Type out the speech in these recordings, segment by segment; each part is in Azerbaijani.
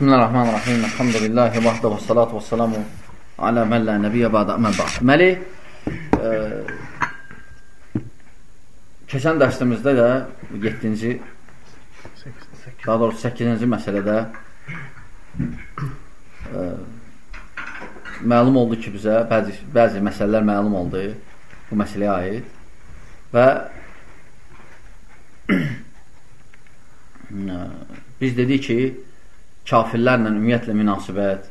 Bismillahirrahmanirrahim. Elhamdülillahi vahdə və salatu və salamu alə mən lə nəbiyyə bədə əmən bəd. Deməli, e, keçən dərsimizdə də 7-ci daha doğrusu 8-ci məsələdə e, məlum oldu ki, bizə bəzi, bəzi məsələlər məlum oldu bu məsələyə aid və biz dedik ki, kafirlərlə ümumiyyətlə münasibət,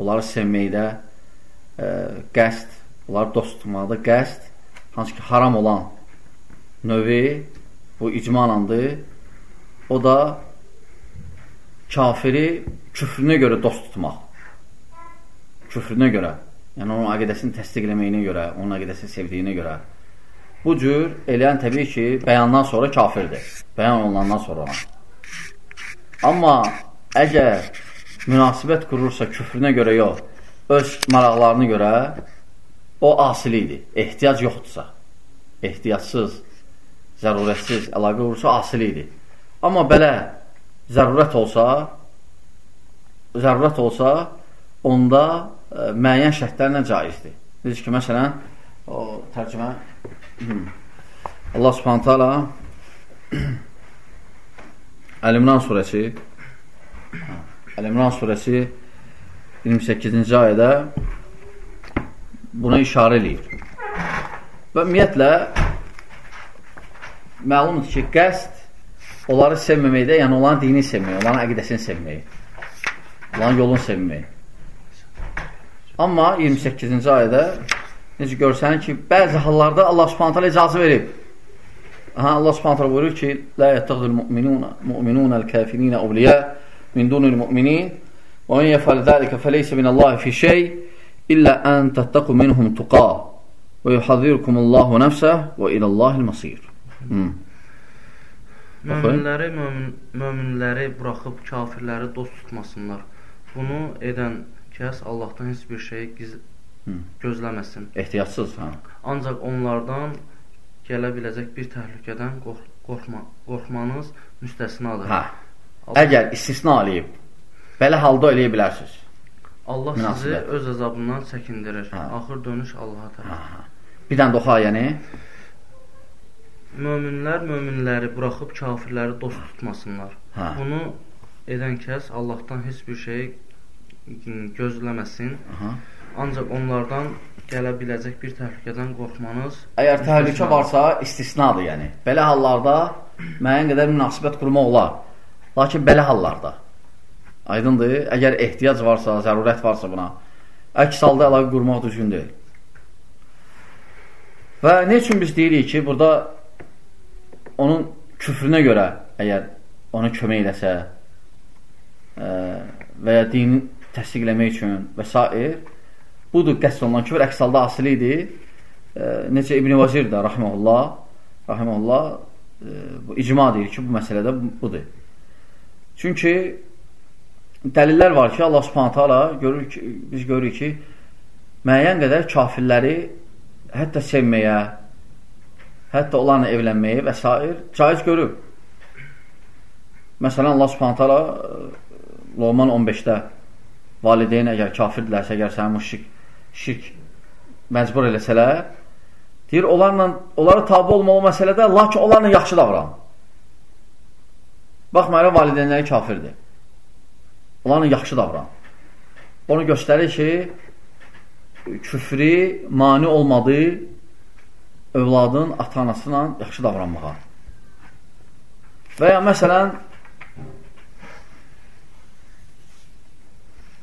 onları sevməkdə e, qəst, onları dost tutmaqda qəst, hansı ki, haram olan növü bu icmalandır. O da kafiri küfrünə görə dost tutmaq. Küfrünə görə. Yəni, onun əqidəsini təsdiq eləməyinə görə, onun əqidəsini sevdiyinə görə. Bu cür eləyən təbii ki, bəyandan sonra kafirdir. Bəyan olunandan sonra. Amma əgər münasibət qurursa küfrünə görə yox, öz maraqlarını görə, o asilidir. Ehtiyac yoxdursa, ehtiyacsız, zərurətsiz əlaqə qurursa asilidir. Amma belə zərurət olsa, zərurət olsa, onda ə, e, müəyyən şərtlərlə caizdir. Necə ki, məsələn, o tərcümə Allah subhanətə alə Əl-İmran surəsi Əl-İmran surəsi 28-ci ayədə buna işarə eləyir. Və ümumiyyətlə məlumdur ki, qəst onları sevməməkdə, yəni onların dini sevmək, onların əqidəsini sevmək, onların yolunu sevmək. Amma 28-ci ayədə necə görsənir ki, bəzi hallarda Allah subhanətə icazı verib. Aha, Allah subhanətə buyurur ki, Lə yəttəqdül müminunəl kəfirinə avliyə min dunul müminin və on yəfəl dəlikə fəleysə minəllahi fi şey illə ən təttəqu minhum tuqa və yuhazirkumullahu nəfsə və ilallahil masir. Hmm. Möminləri, mömin, möminləri buraxıb kafirləri dost tutmasınlar. Bunu edən kəs Allahdan heç bir şey giz gözləməsin. Ehtiyatsız, hə. Ancaq onlardan gələ biləcək bir təhlükədən qorx qorxma qorxmanız müstəsnadır. Hə. Əgər istisna eləyib, belə halda eləyə bilərsiniz. Allah Münasibət. sizi öz əzabından çəkindirir. Hə. Axır dönüş Allaha tərəf. Hə, hə. Bir dənə də oxu ayəni. Möminlər möminləri buraxıb kafirləri dost tutmasınlar. Hə. Bunu edən kəs Allahdan heç bir şey gözləməsin. Aha. Ancaq onlardan gələ biləcək bir təhlükədən qorxmanız Əgər təhlükə varsa, istisnadır yəni. Belə hallarda müəyyən qədər münasibət qurmaq olar. Lakin belə hallarda aydındır, əgər ehtiyac varsa, zərurət varsa buna, əks halda əlaqə qurmaq düzgün deyil. Və ne üçün biz deyirik ki, burada onun küfrünə görə əgər ona kömək eləsə ə, və ya dini təsdiqləmək üçün və s. Budur qəsd olunan küfür, əks halda asili idi. E, necə İbn-i Vazir də, rahiməhullah, rahiməhullah e, bu icma deyir ki, bu məsələdə budur. Çünki dəlillər var ki, Allah subhanətə ala görür ki, biz görürük ki, müəyyən qədər kafirləri hətta sevməyə, hətta onlarla evlənməyə və s. caiz görüb. Məsələn, Allah subhanətə ala Loman 15-də valideyn əgər kafirdirlərsə, əgər səni müşrik şirk məcbur eləsələr, deyir, onlarla, onlara tabi olma o məsələdə, lakin onlarla yaxşı davran. Baxmayaraq, valideynləri kafirdir. Onlarla yaxşı davran. Onu göstərir ki, küfri mani olmadığı övladın ata-anasıyla yaxşı davranmağa. Və ya məsələn,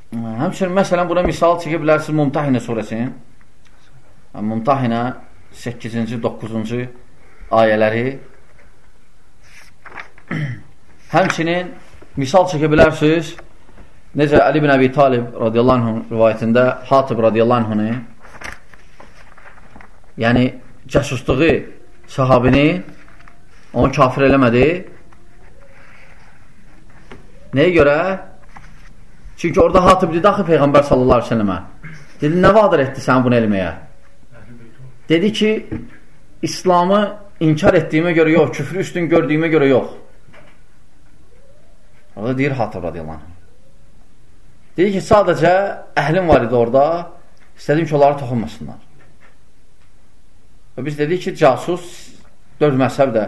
Həmçinin, məsələn, buna misal çəkə bilərsiniz Mumtahinə surəsinin. Mumtahinə 8-ci, 9-cu ayələri. Həmçinin misal çəkə bilərsiniz necə Əli bin Əbi Talib radiyallahu anh rivayətində Hatib radiyallahu anhını yəni cəsusluğu sahabini onu kafir eləmədi. Nəyə görə? Çünki orada Hatib dedi axı Peyğəmbər sallallahu əleyhi və səlləmə. Dedi, nə vadır etdi sən bunu eləməyə? Dedi ki, İslamı inkar etdiyimə görə yox, küfrü üstün gördüyümə görə yox. Orada deyir Hatib radiyallahu anh. Dedi ki, sadəcə əhlim var idi orada, istədim ki, onlara toxunmasınlar. Və biz dedik ki, casus dörd məzhəb də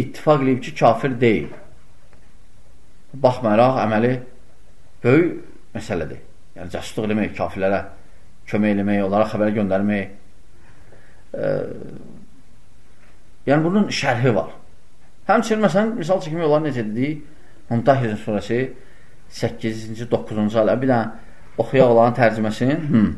ittifaq edib ki, kafir deyil. Baxmayaraq, əməli böyük məsələdir. Yəni, casusluq eləmək, kafirlərə kömək eləmək, onlara xəbər göndərmək. E, yəni, bunun şərhi var. Həmçinin, məsələn, misal çəkmək olar necə dedik, Mumtahizin surəsi 8-ci, 9-cu alə bir dənə oxuyaq olan tərcüməsini. Hmm.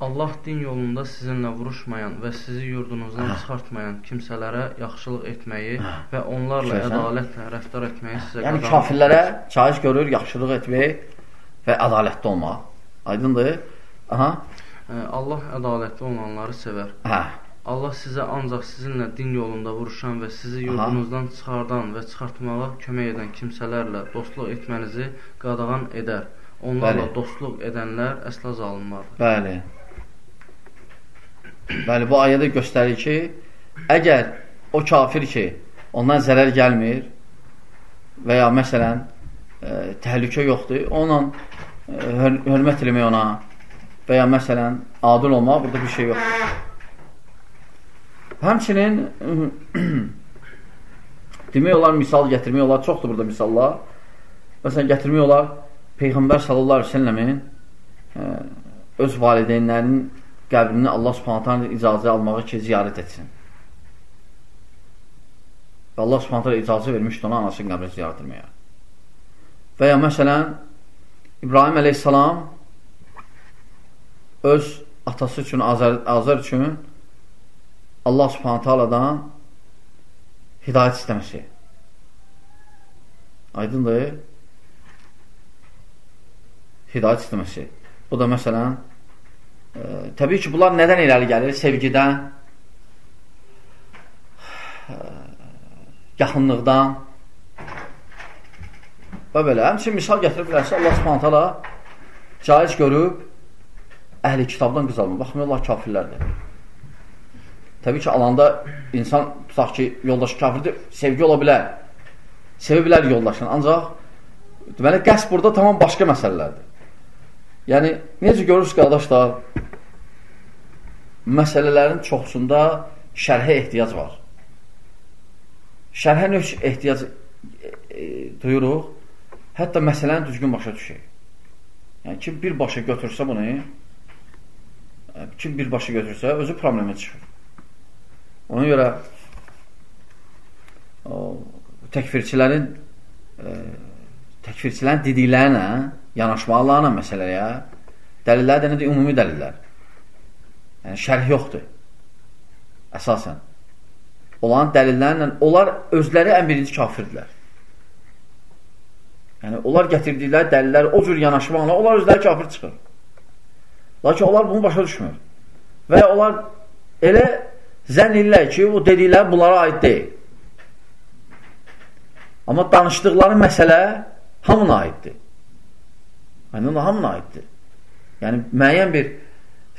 Allah din yolunda sizinlə vuruşmayan və sizi yurdunuzdan Aha. çıxartmayan kimsələrə yaxşılıq etməyi Aha. və onlarla Şöysən. ədalətlə rəftar etməyi sizə yəni. Yəni kafirlərə caiz görür yaxşılıq etmək və ədalətli olmaq. Aydındır? Aha. Allah ədalətli olanları sevər. Hə. Allah sizə ancaq sizinlə din yolunda vuruşan və sizi yurdunuzdan çıxardan və çıxartmağa kömək edən kimsələrlə dostluq etmənizi qadağan edər. Onlarla Bəli. dostluq edənlər əsla zalimlardır. Bəli. Bəli, bu ayədə göstərir ki, əgər o kafir ki, ondan zərər gəlmir və ya məsələn, e, təhlükə yoxdur, onunla e, hör hörmət eləmək ona və ya məsələn, adil olmaq, burada bir şey yoxdur. Həmçinin demək olar, misal gətirmək olar, çoxdur burada misallar. Məsələn, gətirmək olar, Peyğəmbər sallallahu aleyhi ve səlləmin e, öz valideynlərinin qəbrini Allah subhanətən icazə almağı ki, ziyarət etsin. Və Allah subhanətən icazə vermişdi ona anasının qəbrini ziyarət etməyə. Və ya məsələn, İbrahim əleyhissalam öz atası üçün, Azər, Azər üçün Allah subhanətə aladan hidayət istəməsi. Aydındır? Hidayət istəməsi. Bu da məsələn E, təbii ki, bunlar nədən irəli gəlir? Sevgidən, e, yaxınlıqdan və belə. Həmçin, misal gətirib bilərsə, Allah subhanətələ caiz görüb əhli kitabdan qız alma. Baxmıyorlar, kafirlərdir. Təbii ki, alanda insan, tutaq ki, yoldaşı kafirdir, sevgi ola bilər. Sevə bilər yoldaşını. Ancaq, deməli, qəsb burada tamam başqa məsələlərdir. Yəni, necə görürsünüz, qardaşlar, məsələlərin çoxsunda şərhə ehtiyac var. Şərhə növ ehtiyac e, e, duyuruq, hətta məsələni düzgün başa düşək. Yəni, kim bir başa götürsə bunu, e, kim bir başa götürsə, özü problemə çıxır. Ona görə o, təkfirçilərin e, təkfirçilərin dediklərinə yanaşmalarına məsələyə dəlillər də nədir? Ümumi dəlillər. Yəni, şərh yoxdur. Əsasən. Olan dəlillərlə, onlar özləri ən birinci kafirdirlər. Yəni, onlar gətirdikləri dəlillər, o cür yanaşmaqla, onlar özləri kafir çıxır. Lakin onlar bunu başa düşmür. Və onlar elə zənn edirlər ki, o dedikləri bunlara aid deyil. Amma danışdıqları məsələ hamına aiddir. Yəni, ona hamına aiddir. Yəni, müəyyən bir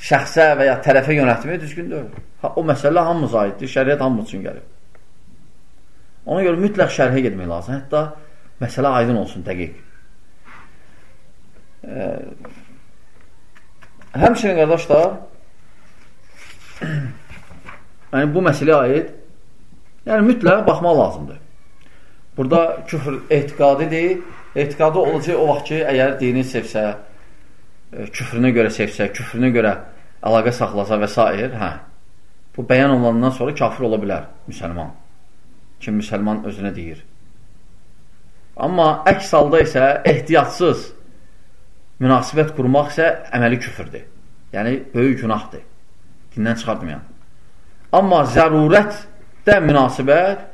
şəxsə və ya tərəfə yönətmək düzgün deyil. Ha, o məsələ hamımız aiddir, şəriət hamımız üçün gəlib. Ona görə mütləq şərhə getmək lazım. Hətta məsələ aydın olsun, dəqiq. E, həmçinin, qardaşlar, yəni bu məsələyə aid yəni mütləq baxmaq lazımdır. Burada küfr etiqadidir. Etiqadı olacaq o vaxt ki, əgər dini sevsə, e, küfrünə görə sevsə, küfrünə görə əlaqə saxlasa və s. Hə, bu bəyan olandan sonra kafir ola bilər müsəlman. Kim müsəlman özünə deyir. Amma əks halda isə ehtiyatsız münasibət qurmaq isə əməli küfürdür. Yəni, böyük günahdır. Dindən çıxartmayan. Amma zərurətdə münasibət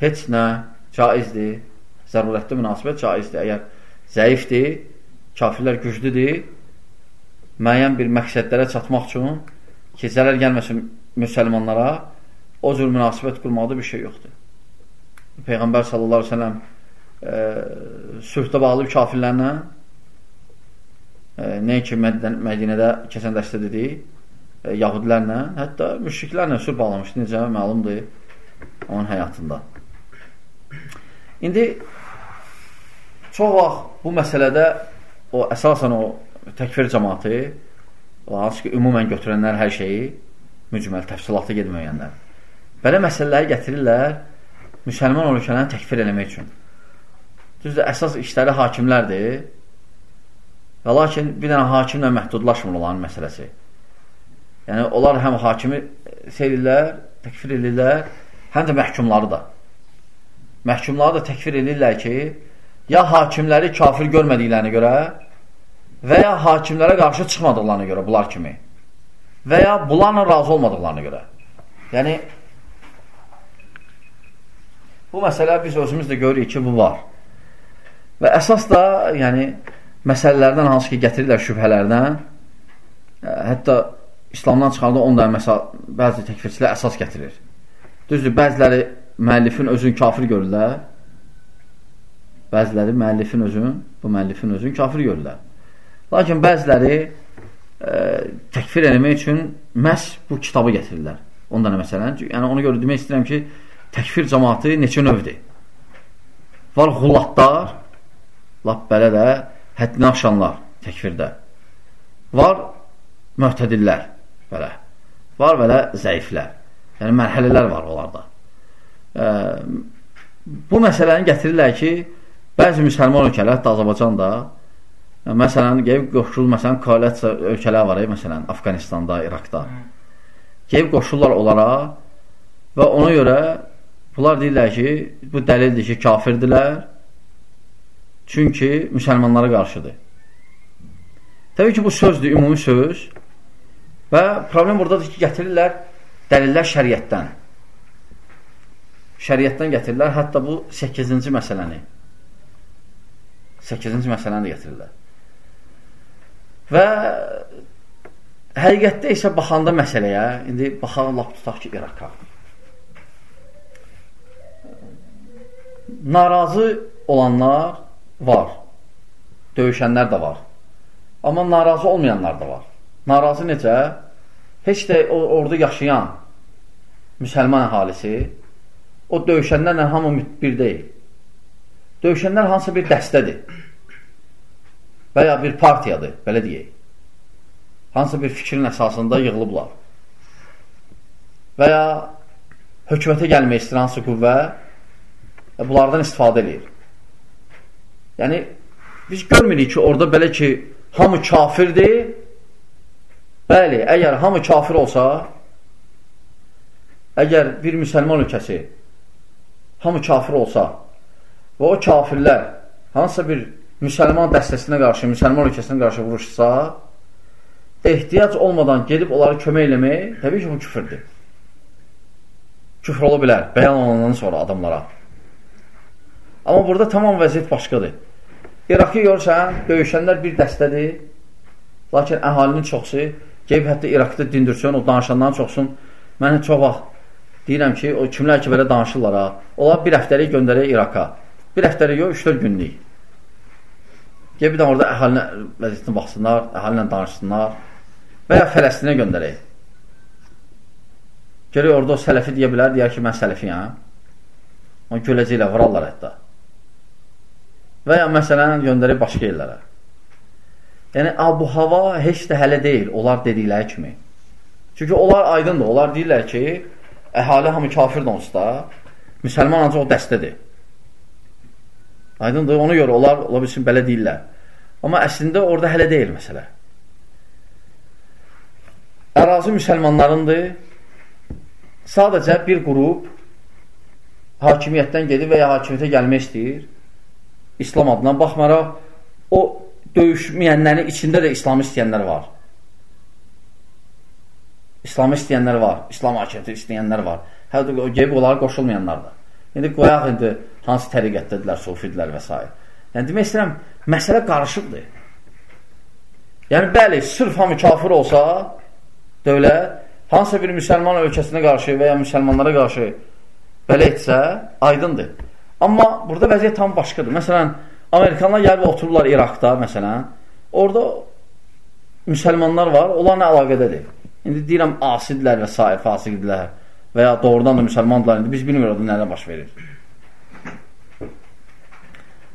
heç nə caizdir. Zərurətdə münasibət caizdir. Əgər zəifdir, kafirlər güclüdür, müəyyən bir məqsədlərə çatmaq üçün ki, zərər gəlməsin müsəlmanlara o cür münasibət qurmaqda bir şey yoxdur. Peyğəmbər sallallahu aleyhi ve sellem e, sülhdə bağlı kafirlərlə e, nəinki Mədinədə keçən dəstə dedik, yahudilərlə, hətta müşriklərlə sülh bağlamışdı, necə məlumdur onun həyatında. İndi çox vaxt bu məsələdə o əsasən o təkfir cəmatı, o hansı ki, ümumən götürənlər hər şeyi, mücməl, təfsilata gedməyənlər. Belə məsələləri gətirirlər müsəlman ölkələrini təkfir eləmək üçün. Düzdür, əsas işləri hakimlərdir və lakin bir dənə hakimlə məhdudlaşmır olanın məsələsi. Yəni, onlar həm hakimi seyrirlər, təkfir edirlər, həm də məhkumları da. Məhkumları da təkfir edirlər ki, ya hakimləri kafir görmədiklərinə görə və ya hakimlərə qarşı çıxmadıqlarına görə bunlar kimi və ya bunlarla razı olmadıqlarına görə. Yəni, bu məsələ biz özümüz də görürük ki, bu var. Və əsas da, yəni, məsələlərdən hansı ki, gətirirlər şübhələrdən, ə, hətta İslamdan çıxarda onda məsəl, bəzi təkfirçilər əsas gətirir. Düzdür, bəziləri müəllifin özünü kafir görürlər, bəziləri müəllifin özün, bu müəllifin özünü kafir görürlər. Lakin bəziləri ə, təkfir eləmək üçün məhz bu kitabı gətirirlər. Ondan məsələn, yəni ona görə demək istəyirəm ki, təkfir cəmatı neçə növdir? Var xullatlar, lap belə də həddini aşanlar təkfirdə. Var möhtədillər, belə. Var belə zəiflər. Yəni, mərhələlər var onlarda. E, bu məsələni gətirirlər ki, bəzi müsəlman ölkələr, hətta Azərbaycan da, Məsələn, gəlib qoşulur, məsələn, koalisiya ölkələr var, məsələn, Afqanistanda, İraqda. Gəlib qoşulurlar onlara və ona görə bunlar deyirlər ki, bu dəlildir ki, kafirdirlər, çünki müsəlmanlara qarşıdır. Təbii ki, bu sözdür, ümumi söz və problem buradadır ki, gətirirlər dəlillər şəriətdən. Şəriətdən gətirirlər, hətta bu 8-ci məsələni. 8-ci məsələni də gətirirlər. Və həqiqətdə isə baxanda məsələyə, indi baxaq, lap tutaq ki, İraqa. Narazı olanlar var, döyüşənlər də var. Amma narazı olmayanlar da var. Narazı necə? Heç də orada yaşayan müsəlman əhalisi o döyüşənlərlə hamı bir deyil. Döyüşənlər hansısa bir dəstədir və ya bir partiyadır, belə deyək. Hansı bir fikrin əsasında yığılıblar. Və ya hökumətə gəlmək istəyir hansı qüvvə və bunlardan istifadə edir. Yəni, biz görmürük ki, orada belə ki, hamı kafirdir. Bəli, əgər hamı kafir olsa, əgər bir müsəlman ölkəsi hamı kafir olsa və o kafirlər hansısa bir müsəlman dəstəsinə qarşı, müsəlman ölkəsinə qarşı vuruşsa, ehtiyac olmadan gedib onları kömək eləmək, təbii ki, bu küfürdür. Küfr ola bilər, bəyan olunandan sonra adamlara. Amma burada tamam vəziyyət başqadır. İraqı görsən, döyüşənlər bir dəstədir, lakin əhalinin çoxsu, gəlib hətta İraqda dindirsən, o danışanların çoxsun, mən çox vaxt deyirəm ki, o kimlər ki, belə danışırlar ha, onlar bir həftəlik göndərək İraqa. Bir həftəlik yox, 3-4 günlük. Gəl bir də orada əhalinə vəziyyətinə baxsınlar, əhalinə danışsınlar və ya Fələstinə göndərək. Görək orada o sələfi deyə bilər, deyər ki, mən sələfiyəm. Onu göləcəklə vurarlar hətta. Və ya məsələn göndərək başqa yerlərə. Yəni, bu hava heç də hələ deyil, onlar dedikləri kimi. Çünki onlar aydındır, onlar deyirlər ki, əhali hamı kafirdir onsuz da, müsəlman ancaq o dəstədir. Aydındır, ona görə onlar ola bilsin belə deyirlər. Amma əslində orada hələ deyil məsələ. Ərazi müsəlmanlarındır. Sadəcə bir qrup hakimiyyətdən gedir və ya hakimiyyətə gəlmək istəyir. İslam adına baxmaraq, o döyüşməyənlərin içində də İslamı istəyənlər var. İslamı istəyənlər var, İslam hakimiyyəti istəyənlər var. Hətta o gəlib onlara qoşulmayanlar da. İndi qoyaq indi hansı təriqətdədirlər, sufidlər və s. Yəni, demək istəyirəm, məsələ qarışıqdır. Yəni, bəli, sırf hamı kafir olsa, dövlət, hansısa bir müsəlman ölkəsinə qarşı və ya müsəlmanlara qarşı belə etsə, aydındır. Amma burada vəziyyət tam başqadır. Məsələn, Amerikanlar gəlib otururlar İraqda, məsələn, orada müsəlmanlar var, onlar nə əlaqədədir? İndi deyirəm, asidlər və s. fasiqdirlər və ya doğrudan da müsəlmandırlar, indi biz bilmiyoruz nələ baş verir.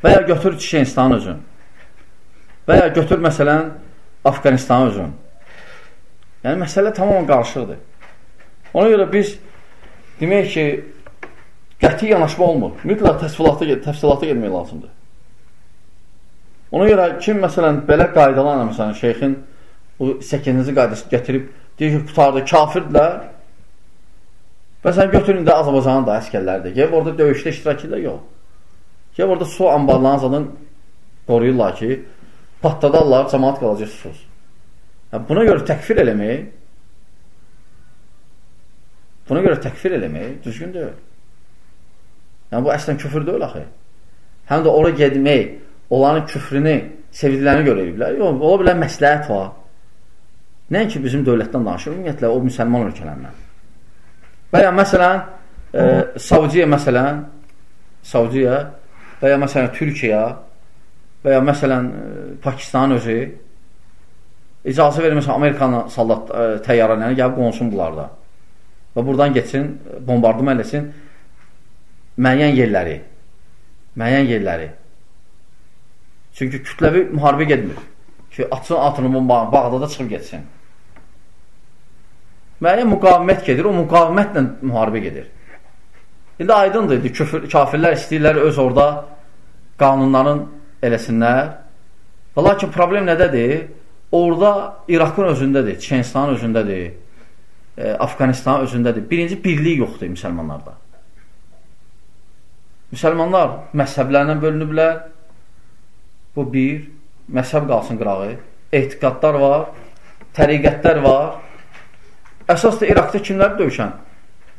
Və ya götür Çiçənistanın özün. Və ya götür məsələn Afqanistanı özün. Yəni, məsələ tamamən qarışıqdır. Ona görə biz demək ki, qəti yanaşma olmur. Mütləq təfsilata, təfsilata getmək lazımdır. Ona görə kim, məsələn, belə qaydalarla, məsələn, şeyxin o 8-ci qaydası gətirib, deyir ki, qutardı, kafirdirlər. Və sən götürün də Azərbaycanın da əskərlərdir. Gəlib orada döyüşdə iştirak edirlər, yox. Gəlib orada su ambarlarının zaten qoruyurlar ki, patladarlar, cəmaat qalacaq susuz. Yəni, buna görə təkfir eləmək, buna görə təkfir eləmək düzgün deyil. Yəni, bu əslən küfür deyil axı. Həm də ora gedmək, onların küfrünü sevdiklərini görə eləyiblər. Yox, ola bilər məsləhət var. Nəinki bizim dövlətdən danışır, ümumiyyətlə o müsəlman ölkələrindən. Və ya məsələn, e, Saudiya məsələn, Saudiya və ya məsələn Türkiyə və ya məsələn e, Pakistan özü icazə verməsə Amerikanın sallat e, təyyarələrini gəlib qonsun bunlarda. Və buradan geçsin, bombardıman eləsin müəyyən yerləri. Müəyyən yerləri. Çünki kütləvi müharibə gedmir. Ki, açsın atını Bağdada çıxıb getsin. Müəyyən müqavimət gedir, o müqavimətlə müharibə gedir. İndi aydındır, küfür, kafirlər istəyirlər öz orada qanunların eləsinlər. Və lakin problem nədədir? Orada İraqın özündədir, Çinstanın özündədir, e, Afqanistanın özündədir. Birinci, birlik yoxdur müsəlmanlarda. Müsəlmanlar məzhəblərlə bölünüblər, Bu bir, məzhəb qalsın qırağı. Etiqadlar var, təriqətlər var. Əsas da İraqda kimlər döyüşən?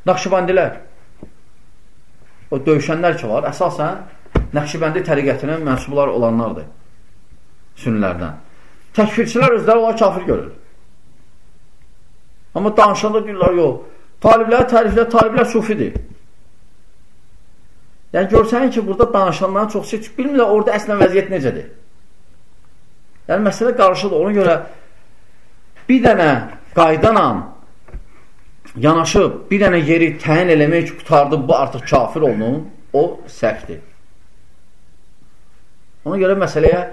Naxşibandilər. O döyüşənlər ki var, əsasən Nəqşibəndi təriqətinin mənsublar olanlardır. Sünnilərdən. Təkfirçilər özləri onlar kafir görür. Amma danışanda deyirlər, yox. Taliblər, təriflər, taliblər sufidir. Yəni görsən ki, burada danışanların çoxsu bilmirlər orada əslən vəziyyət necədir. Yəni məsələ qarışıdır. Ona görə bir dənə qaydana yanaşıb, bir dənə yeri təyin eləmək ki, qutardı, bu artıq kafir olunun, o səhvdir. Ona görə məsələyə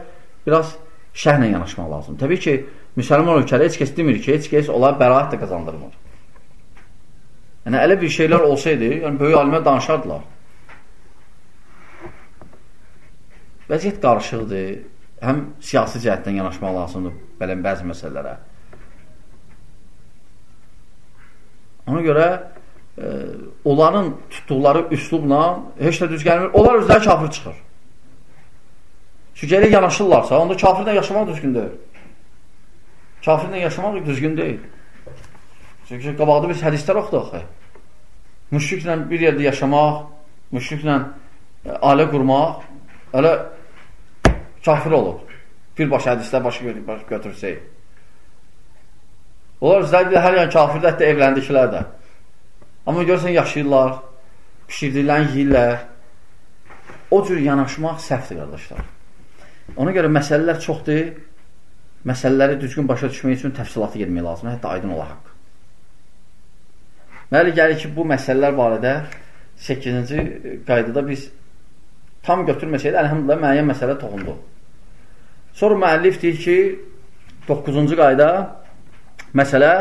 biraz şəhlə yanaşmaq lazım. Təbii ki, müsəlman ölkədə heç kəs demir ki, heç kəs onlara bəraət də qazandırmır. Yəni, elə bir şeylər olsaydı, yəni, böyük alimə danışardılar. Vəziyyət qarışıqdır. Həm siyasi cəhətdən yanaşmaq lazımdır belə bəzi məsələlərə. Ona görə e, onların tutduqları üslubla heç də düz gəlmir. Onlar özləri kafir çıxır. Çünki elə yanaşırlarsa, onda kafirlə yaşamaq düzgün deyil. Kafirlə yaşamaq düzgün deyil. Çünki qabaqda biz hədislər oxuduq. Müşriklə bir yerdə yaşamaq, müşriklə e, ailə qurmaq, elə kafir olub. Birbaşa hədislər başı götürsək. Onlar özləri hər yan kafirdə, hətta evləndikilər də. Amma görsən, yaşayırlar, pişirdiklərini yiyirlər. O cür yanaşmaq səhvdir, qardaşlar. Ona görə məsələlər çoxdur. Məsələləri düzgün başa düşmək üçün təfsilatı gedmək lazımdır, hətta aydın ola haqq. Məli gəlir ki, bu məsələlər barədə 8-ci qaydada biz tam götürməsəydi, əlhamdülillah müəyyən məsələ toxundu. Sonra müəllif deyir ki, 9-cu qayda məsələ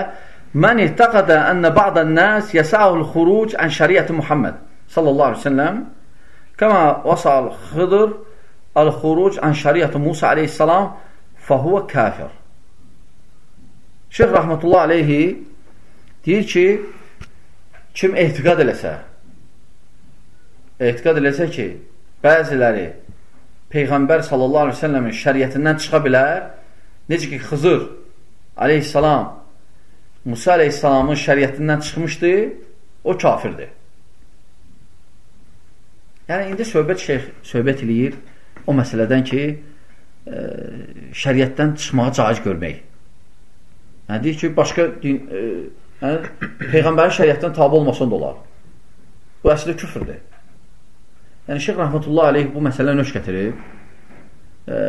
Mən ihtəqədə ənə ba'dən nəs yəsəul xuruc ən şəriyyəti Muhammed sallallahu aleyhi ve sellem kəmə vasal xıdır əl-xuruc ən şəriyyəti Musa aleyhissalam fəhuvə kafir. Şeyh rəhmətullah aleyhi deyir ki, kim ehtiqad eləsə, ehtiqad eləsə ki, bəziləri Peyğəmbər sallallahu aleyhi ve sellemin şəriyyətindən çıxa bilər. Necə ki, Xızır aleyhissalam Musa aleyhissalamın şəriyyətindən çıxmışdı, o kafirdir. Yəni, indi söhbət şeyx söhbət eləyir o məsələdən ki, e, şəriyyətdən çıxmağı caiz görmək. Yəni, deyir ki, başqa din, e, yəni, Peyğəmbərin şəriyyətdən tabi olmasın da olar. Bu əslində küfürdür. Yəni, Şeyh Rəhmətullah aleyh bu məsələ nöş gətirib. E,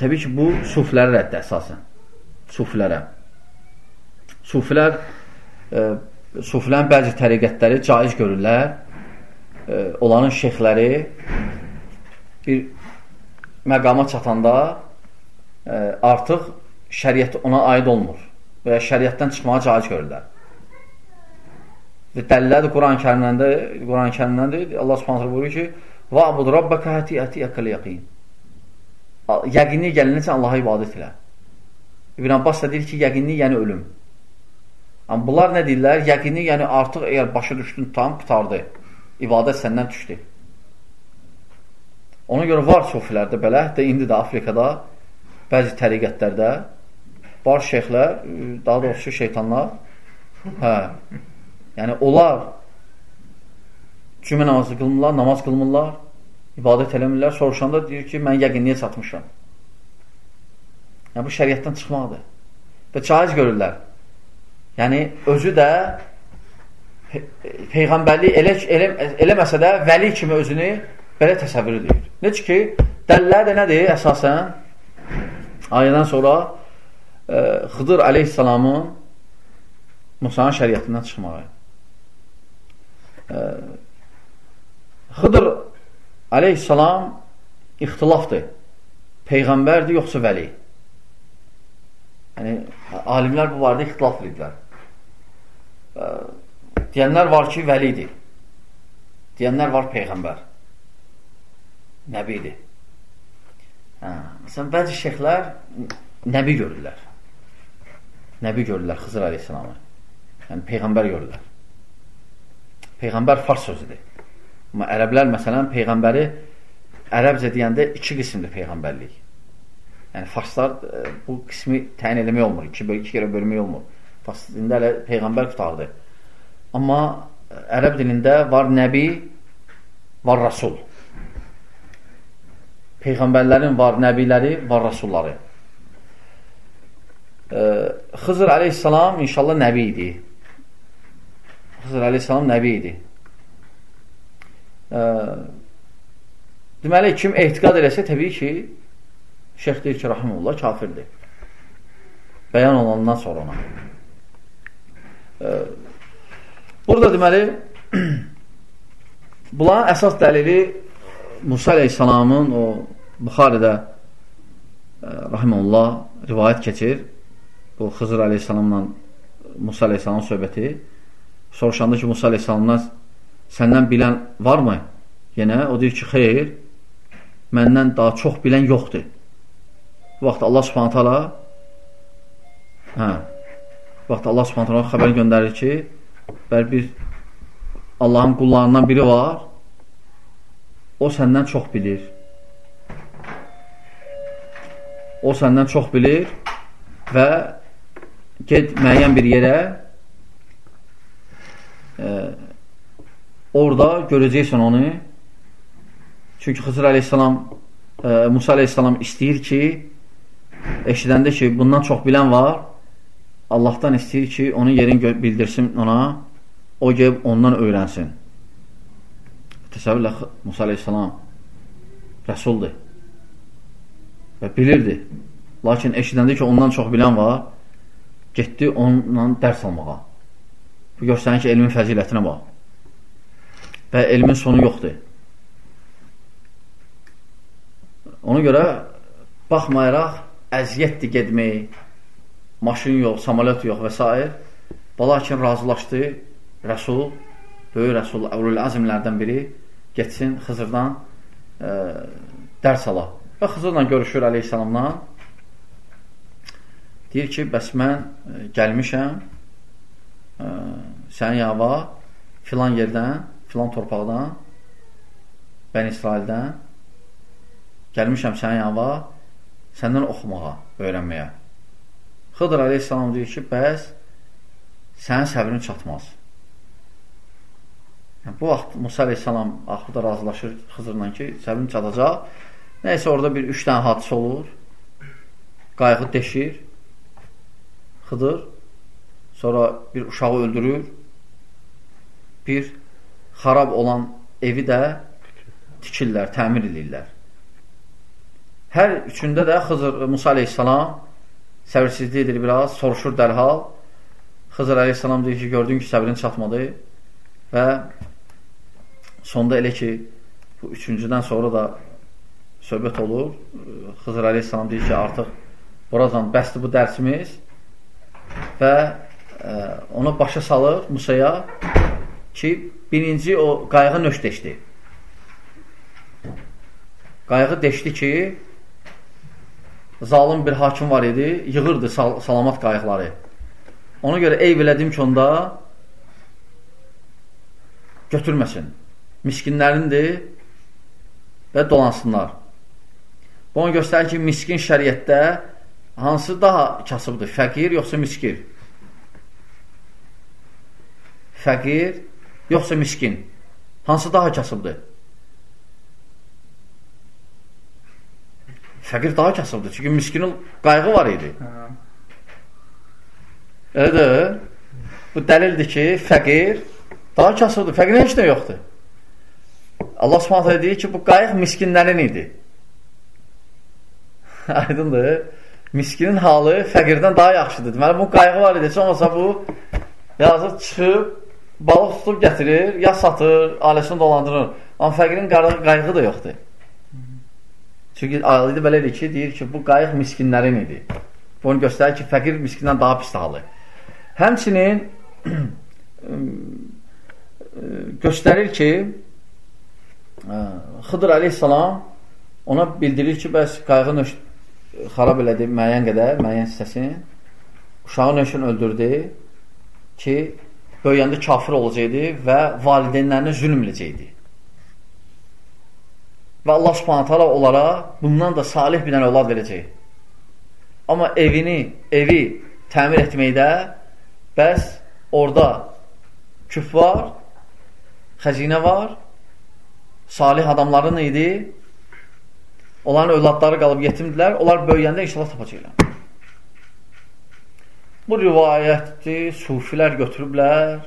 təbii ki, bu sufilərə rəddə əsasən. Sufilərə. Sufilər e, sufilərin bəzi təriqətləri caiz görürlər. E, onların şeyxləri bir məqama çatanda e, artıq şəriət ona aid olmur və ya şəriətdən çıxmağa caiz görürlər. Dəlillərdir Quran-ı Kərimləndə, Quran-ı Kərimləndə Allah Subhanahu buyurur ki: "Va'bud rabbaka hati atiyakal yaqin." Yəqinli gəlinəcə Allaha ibadət elə. İbn Abbas da deyir ki, yəqinli yəni ölüm. Amma bunlar nə deyirlər? Yəqinli yəni artıq əgər başa düşdün tam qutardı. İbadət səndən düşdü. Ona görə var sofilərdə belə, hətta indi də Afrikada bəzi təriqətlərdə var şeyxlər, daha doğrusu şeytanlar, hə, Yəni, onlar cümə namazı qılmırlar, namaz qılmırlar, ibadət eləmirlər, soruşanda deyir ki, mən yəqinliyə çatmışam. Yəni, bu şəriətdən çıxmaqdır. Və caiz görürlər. Yəni, özü də pe Peyğəmbərlik elə, elə, eləməsə də vəli kimi özünü belə təsəvvür edir. Necə ki, dəllər də nədir əsasən? Ayədən sonra e, Xıdır aleyhissalamın Musanın şəriyyətindən çıxmağı. Xıdır aleyhissalam ixtilafdır. Peyğəmbərdir, yoxsa vəli? Yəni, alimlər bu barədə ixtilaf edirlər. Deyənlər var ki, vəlidir. Deyənlər var Peyğəmbər. Nəbidir. Hə, məsələn, bəzi şeyxlər nəbi görürlər. Nəbi görürlər Xızır aleyhissalamı. Yəni, Peyğəmbər görürlər. Peyğəmbər fars sözüdür. Ərəblər məsələn Peyğəmbəri ərəbcə deyəndə iki qismdir Peyğəmbərlik. Yəni farslar e, bu qismi təyin eləmək olmur. İki, iki yerə bölmək olmur. Fars dilində elə Peyğəmbər qutardır. Amma e, ərəb dilində var nəbi, var rasul. Peyğəmbərlərin var nəbiləri, var rasulları. E, Xızır aleyhissalam inşallah nəbi idi. Xızır aleyhissalam nəbi idi. Deməli, kim ehtiqad eləsə, təbii ki, şeyx deyir ki, rahimullah kafirdir. Bəyan olandan sonra ona. Burada deməli, bunların əsas dəlili Musa aleyhissalamın o Buxarədə rahimullah rivayət keçir. Bu Xızır aleyhissalamla Musa aleyhissalamın söhbəti soruşanda ki, Musa aleyhissalamdan səndən bilən varmı? Yenə o deyir ki, xeyr, məndən daha çox bilən yoxdur. Bu vaxt Allah subhanət hala hə, vaxt Allah subhanət hala xəbər göndərir ki, bəl bir Allahın qullarından biri var, o səndən çox bilir. O səndən çox bilir və get müəyyən bir yerə e, orada görəcəksən onu. Çünki Xızır əleyhissalam e, Musa əleyhissalam istəyir ki, eşidəndə ki, bundan çox bilən var, Allahdan istəyir ki, onun yerini bildirsin ona, o gəlib ondan öyrənsin. Təsəvvürlə Musa əleyhissalam rəsuldur və bilirdi. Lakin eşidəndə ki, ondan çox bilən var, getdi ondan dərs almağa. Bu göstərir ki, elmin fəzilətinə bax. Və elmin sonu yoxdur. Ona görə baxmayaraq əziyyətdir gedmək, maşın yox, samolyot yox və s. Lakin razılaşdı Rəsul, böyük Rəsul, Əvlül Azimlərdən biri getsin Xızırdan e, dərs ala. Və Xızırla görüşür Aleyhisselamla. Deyir ki, bəs mən e, gəlmişəm e, sənin yava filan yerdən, filan torpaqdan, Bən İsraildən gəlmişəm sənin yava səndən oxumağa, öyrənməyə. Xıdır aleyhissalam deyir ki, bəs sənin səbrin çatmaz. Yəni, bu vaxt Musa aleyhissalam axırda razılaşır Xızırla ki, səbrin çatacaq. Nəysə orada bir üç dənə hadisə olur. Qayğı deşir. Xıdır. Sonra bir uşağı öldürür bir xarab olan evi də tikirlər, təmir edirlər. Hər üçündə də Xızır Musa aleyhissalam səbirsizlik edir biraz, soruşur dərhal. Xızır aleyhissalam deyir ki, gördün ki, səbrin çatmadı və sonda elə ki, bu üçüncüdən sonra da söhbət olur. Xızır aleyhissalam deyir ki, artıq Birazdan bəsdir bu dərsimiz və ə, ona başa salır Musaya ki, birinci o qayğı nöş deşdi. Qayğı deşdi ki, zalim bir hakim var idi, yığırdı sal salamat qayıqları. Ona görə eyv elədim ki, onda götürməsin. Miskinlərindir və dolansınlar. Bu onu göstərir ki, miskin şəriətdə hansı daha kasıbdır? Fəqir yoxsa miskir? Fəqir yoxsa miskin? Hansı daha kasıbdır? Fəqir daha kasıbdır. Çünki miskinin qayğı var idi. Elədir. Bu dəlildir ki, fəqir daha kasıbdır. Fəqirin heç nə yoxdur. Allah subhanətə deyir ki, bu qayıq miskinlərin idi. Aydındır. Miskinin halı fəqirdən daha yaxşıdır. Deməli, bu qayğı var idi. Olmasa bu yazıq çıxıb, balıq tutub gətirir, ya satır, ailəsini dolandırır. Amma fəqirin qayğı da yoxdur. Çünki ayədə belə edir ki, deyir ki, bu qayıq miskinlərin idi. Bu onu göstərir ki, fəqir miskindən daha pis halı. Həmçinin göstərir ki, Xıdır aleyhissalam ona bildirir ki, bəs qayğın xarab elədi müəyyən qədər, müəyyən hissəsini. Uşağı nə üçün öldürdü? Ki, böyüyəndə kafir olacaqdı və valideynlərinə zülm edəcəkdi. Və Allah subhanət hala onlara bundan da salih bir dənə evlad verəcək. Amma evini, evi təmir etməkdə bəs orada küf var, xəzinə var, salih adamların idi, Onların övladları qalıb yetimdilər. Onlar böyüyəndə inşallah tapacaqlar. Bu rivayətdir, sufilər götürüblər.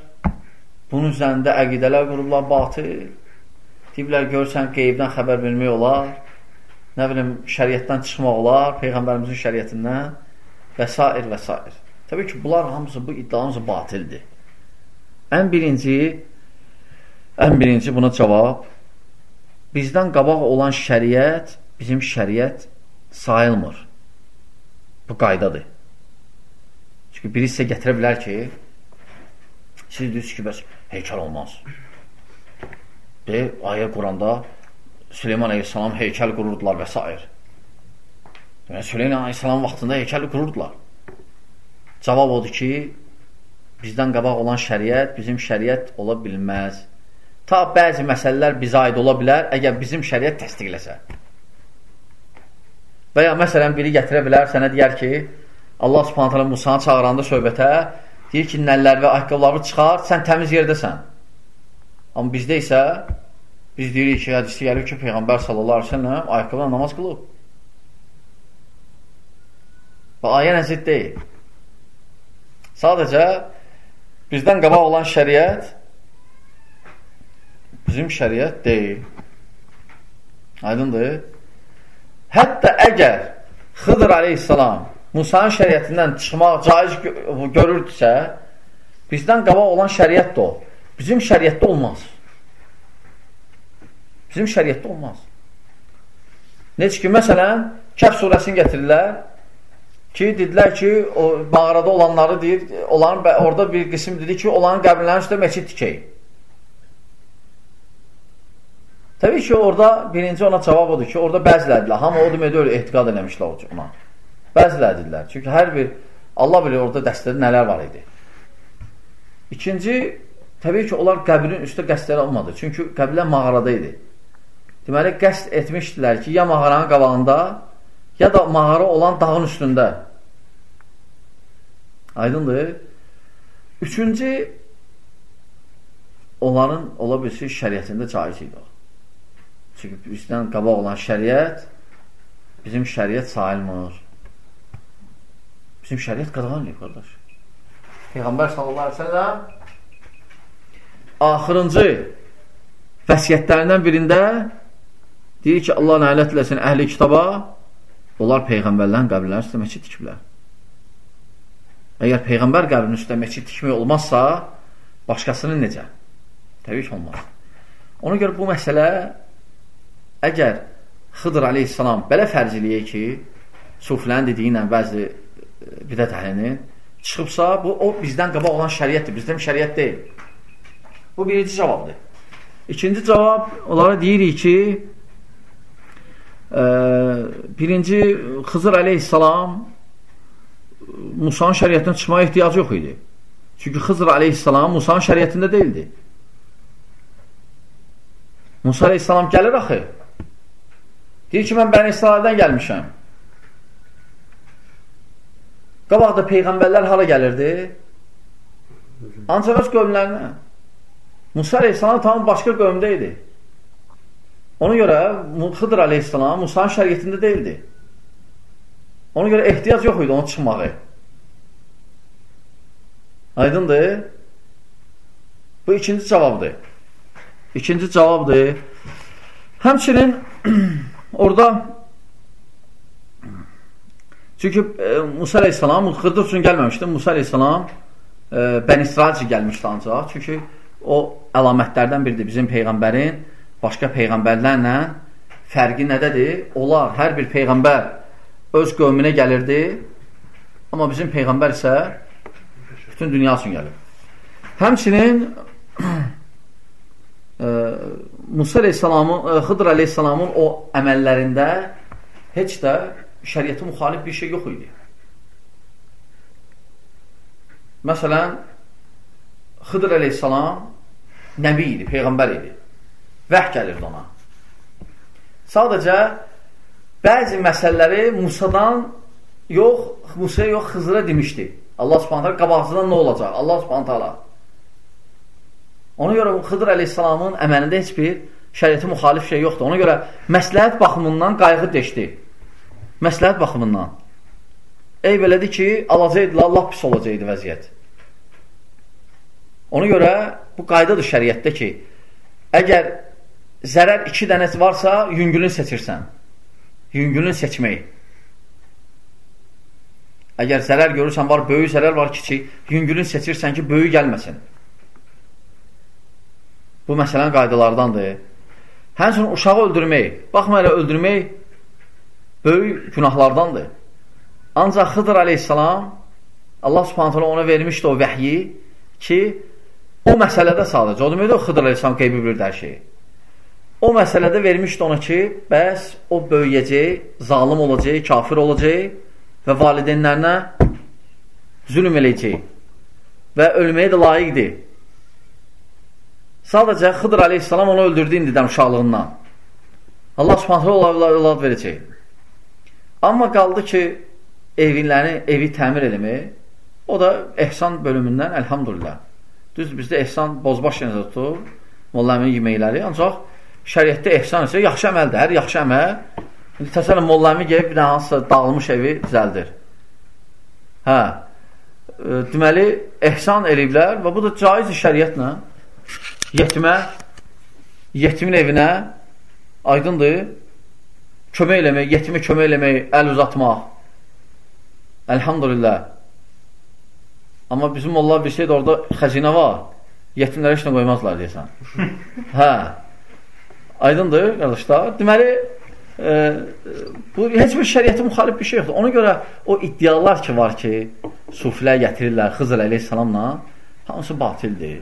Bunun üzərində əqidələr qurublar, batıl. Deyiblər, görsən, qeybdən xəbər vermək olar. Nə bilim, şəriətdən çıxmaq olar, Peyğəmbərimizin şəriətindən və s. və s. Təbii ki, bunlar hamısı, bu iddialarımız batildir. Ən birinci, ən birinci buna cavab, bizdən qabaq olan şəriət bizim şəriət sayılmır. Bu qaydadır. Çünki biri sizə gətirə bilər ki, siz deyirsiniz ki, bəs heykəl olmaz. De, ayə Quranda Süleyman Aleyhisselam heykəl qururdular və s. Demək, Süleyman Aleyhisselam vaxtında heykəl qururdular. Cavab odur ki, bizdən qabaq olan şəriət bizim şəriət ola bilməz. Ta bəzi məsələlər bizə aid ola bilər, əgər bizim şəriət təsdiqləsə. Və ya məsələn biri gətirə bilər, sənə deyər ki, Allah subhanət hələ Musanı çağıranda söhbətə, deyir ki, nəllər və ayaqqabıları çıxar, sən təmiz yerdəsən. Amma bizdə isə, biz deyirik ki, hədisi gəlir ki, Peyğəmbər sallallahu aleyhi ve sellem ayaqqabıla namaz qılıb. Və ayə nəzid deyil. Sadəcə, bizdən qabaq olan şəriət bizim şəriət deyil. Aydındır? Hətta əgər Xıdır aleyhissalam Musanın şəriətindən çıxmaq caiz görürdüsə, bizdən qabaq olan şəriət də o. Bizim şəriətdə olmaz. Bizim şəriətdə olmaz. Necə ki, məsələn, Kəf surəsini gətirirlər ki, dedilər ki, o mağarada olanları deyir, onların orada bir qism dedi ki, onların qəbirlərin üstə meçid tikək. Təbii ki, orada birinci ona cavab odur ki, orada bəzilədirlər. Hamı o demək öyle etiqad eləmişlər ona. Bəzilədirlər. Çünki hər bir, Allah bilir orada dəstədə nələr var idi. İkinci, təbii ki, onlar qəbrin üstə qəstləri olmadı. Çünki qəbirlər mağarada idi. Deməli, qəst etmişdilər ki, ya mağaranın qabağında, ya da mağara olan dağın üstündə. Aydındır. Üçüncü, onların ola bilsin şəriətində caiz idi o. Çünki bizdən qabaq olan şəriət bizim şəriət sayılmır. Bizim şəriət qadağanlayıb, qardaş. Peyğəmbər sallallahu aleyhi ve sellem axırıncı vəsiyyətlərindən birində deyir ki, Allah nələt eləsin əhli kitaba onlar Peyğəmbərlərin qəbirlərin üstə meçid tikiblər. Əgər Peyğəmbər qəbrinin üstə meçid tikmək olmazsa, başqasının necə? Təbii ki, olmaz. Ona görə bu məsələ əgər Xıdır aleyhissalam belə fərz eləyək ki, sufilərin dediyi ilə bəzi bidət əhlinin çıxıbsa, bu o bizdən qabaq olan şəriətdir. Bizdən şəriət deyil. Bu birinci cavabdır. İkinci cavab onlara deyirik ki, e, birinci Xızır əleyhissalam Musanın şəriətindən çıxmaya ehtiyacı yox idi. Çünki Xızır əleyhissalam Musanın şəriətində deyildi. Musa əleyhissalam gəlir axı. Deyir ki, mən Bəni İsraildən gəlmişəm. Qabaqda peyğəmbərlər hala gəlirdi? Ancaq öz qövmlərinə. Musa əleyhissalam tam başqa qövmdə idi. Ona görə Xıdır əleyhissalam Musanın şəriyyətində deyildi. Ona görə ehtiyac yox idi onun çıxmağı. Aydındır? Bu ikinci cavabdır. İkinci cavabdır. Həmçinin orada çünki e, Musa əleyhissalam Xıdır üçün gəlməmişdi. Musa əleyhissalam e, Bən İsrail üçün gəlmişdi ancaq. Çünki o əlamətlərdən biridir. Bizim peyğəmbərin başqa peyğəmbərlərlə fərqi nədədir? Onlar hər bir peyğəmbər öz qövmünə gəlirdi. Amma bizim peyğəmbər isə bütün dünya üçün gəlir. Həmçinin e, Musa əleyhissalamın, e, Xıdır əleyhissalamın o əməllərində heç də şəriyyətə müxalif bir şey yox idi. Məsələn, Xıdır əleyhissalam nəbi idi, peyğəmbər idi. Vəh gəlirdi ona. Sadəcə bəzi məsələləri Musadan yox, Musaya yox, Xızıra demişdi. Allah subhanətə qabaqcıdan nə olacaq? Allah subhanətə Ona görə Xıdır əleyhissalamın əməlində heç bir şəriyyəti müxalif şey yoxdur. Ona görə məsləhət baxımından qayğı deşdi. Məsləhət baxımından. Ey belədir ki, alacaqdılar, Allah pis olacaqdı vəziyyət. Ona görə bu qaydadır şəriətdə ki, əgər zərər iki dənəsi varsa, yüngülün seçirsən. Yüngülün seçmək. Əgər zərər görürsən, var böyük zərər, var kiçik, yüngülün seçirsən ki, böyük gəlməsin. Bu məsələnin qaydalardandır. Həmçinin uşağı öldürmək, baxmayaraq öldürmək böyük günahlardandır. Ancaq Xıdır aleyhissalam Allah subhanətələ ona vermişdi o vəhyi ki, o məsələdə sadəcə, o deməkdir Xıdır aleyhissalam qeybi bilir hər şeyi. O məsələdə vermişdi ona ki, bəs o böyüyəcək, zalim olacaq, kafir olacaq və valideynlərinə zülm eləyəcək və ölməyə də layiqdir. Sadəcə Xıdır aleyhissalam onu öldürdü indidən uşaqlığından. Allah subhanətlə ola evlad verəcək. Amma qaldı ki, evinləri, evi təmir eləmək, o da ehsan bölümündən əlhamdülillah. Düz bizdə ehsan bozbaş yenə tutub, molləmin yeməkləri, ancaq şəriətdə ehsan isə yaxşı əməldir. Hər yaxşı əməl İndi təsələn, molləmi gəlib bir hansısa dağılmış evi düzəldir. Hə, e, deməli, ehsan eləyiblər və bu da caiz şəriətlə yetimə, yetimin evinə aydındır, kömək eləmək, yetimi kömək eləmək, əl uzatmaq. Əlhamdülillah. Amma bizim Allah bir şeydə orada xəzinə var, yetimlərə işlə qoymazlar deyəsən. hə, aydındır, qardaşlar. Deməli, e, bu heç bir şəriətə müxalif bir şey yoxdur. Ona görə o iddialar ki var ki, sufilər gətirirlər Xızır əleyhissalamla, hamısı batildir.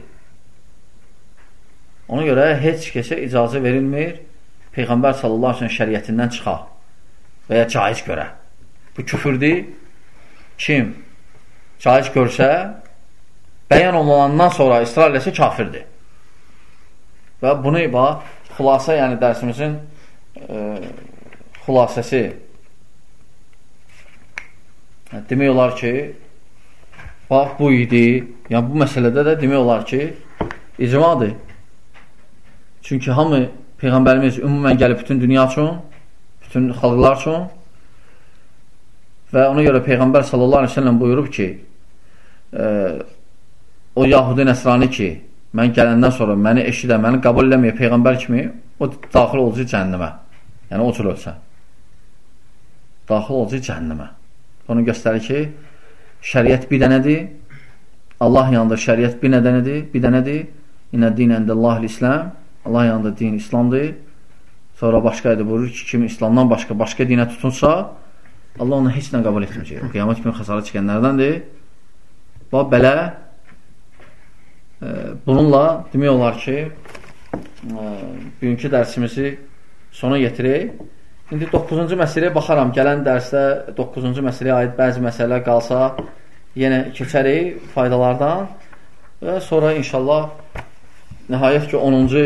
Ona görə heç kəsə icazə verilmir Peyğəmbər sallallahu aleyhi ve şəriətindən çıxar və ya caiz görə. Bu küfürdür. Kim caiz görsə, bəyan olunandan sonra israr eləsə kafirdir. Və bunu bax, xulasa yəni dərsimizin e, xülasəsi demək olar ki bax bu idi yəni bu məsələdə də demək olar ki icmadır çünki hamı Peyğəmbərimiz ümumən gəlib bütün dünya üçün bütün xalqlar üçün və ona görə Peyğəmbər sallallahu aleyhi ve sellem buyurub ki e, o Yahudi nəsrani ki mən gələndən sonra məni eşidə, məni qəbul eləməyə Peyğəmbər kimi o daxil olacaq cəhənnəmə Yəni o cür ölsə. Daxil olacaq cəhənnəmə. Onu göstərir ki, şəriət bir dənədir. Allah yanında şəriət bir nədənidir, bir dənədir. İnə din əndəllahil İslam. Allah yanında din İslamdır. Sonra başqa idi buyurur ki, kim İslamdan başqa, başqa dinə tutunsa, Allah onu heç nə qəbul etməyəcək. Qiyamət günü xəsarət çəkənlərdəndir. Və belə e, bununla demək olar ki, e, bugünkü dərsimizi sona yetirək. İndi 9-cu məsələyə baxaram. Gələn dərsdə 9-cu məsələyə aid bəzi məsələlər qalsa, yenə keçərik faydalardan və sonra inşallah nəhayət ki 10-cu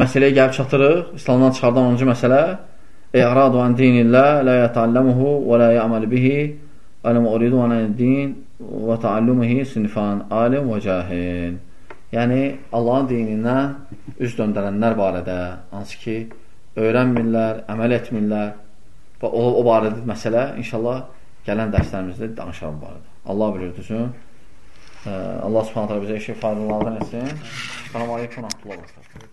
məsələyə gəlib çatırıq. İslamdan çıxardan 10-cu məsələ İ'radu an dinillah la yeta'allamuhu və la ya'mal bihi alim uridu an din və ta'allumihi sinfan alim və cahil. Yəni Allahın dinindən üz döndərənlər barədə hansı ki öyrənmirlər, əməl etmirlər və o, o barədə məsələ inşallah gələn dərslərimizdə danışarım barədə. Allah bilir düzün. Allah subhanətlə bizə işi faydalardan etsin. Selamun aleyküm və rəhmətullah.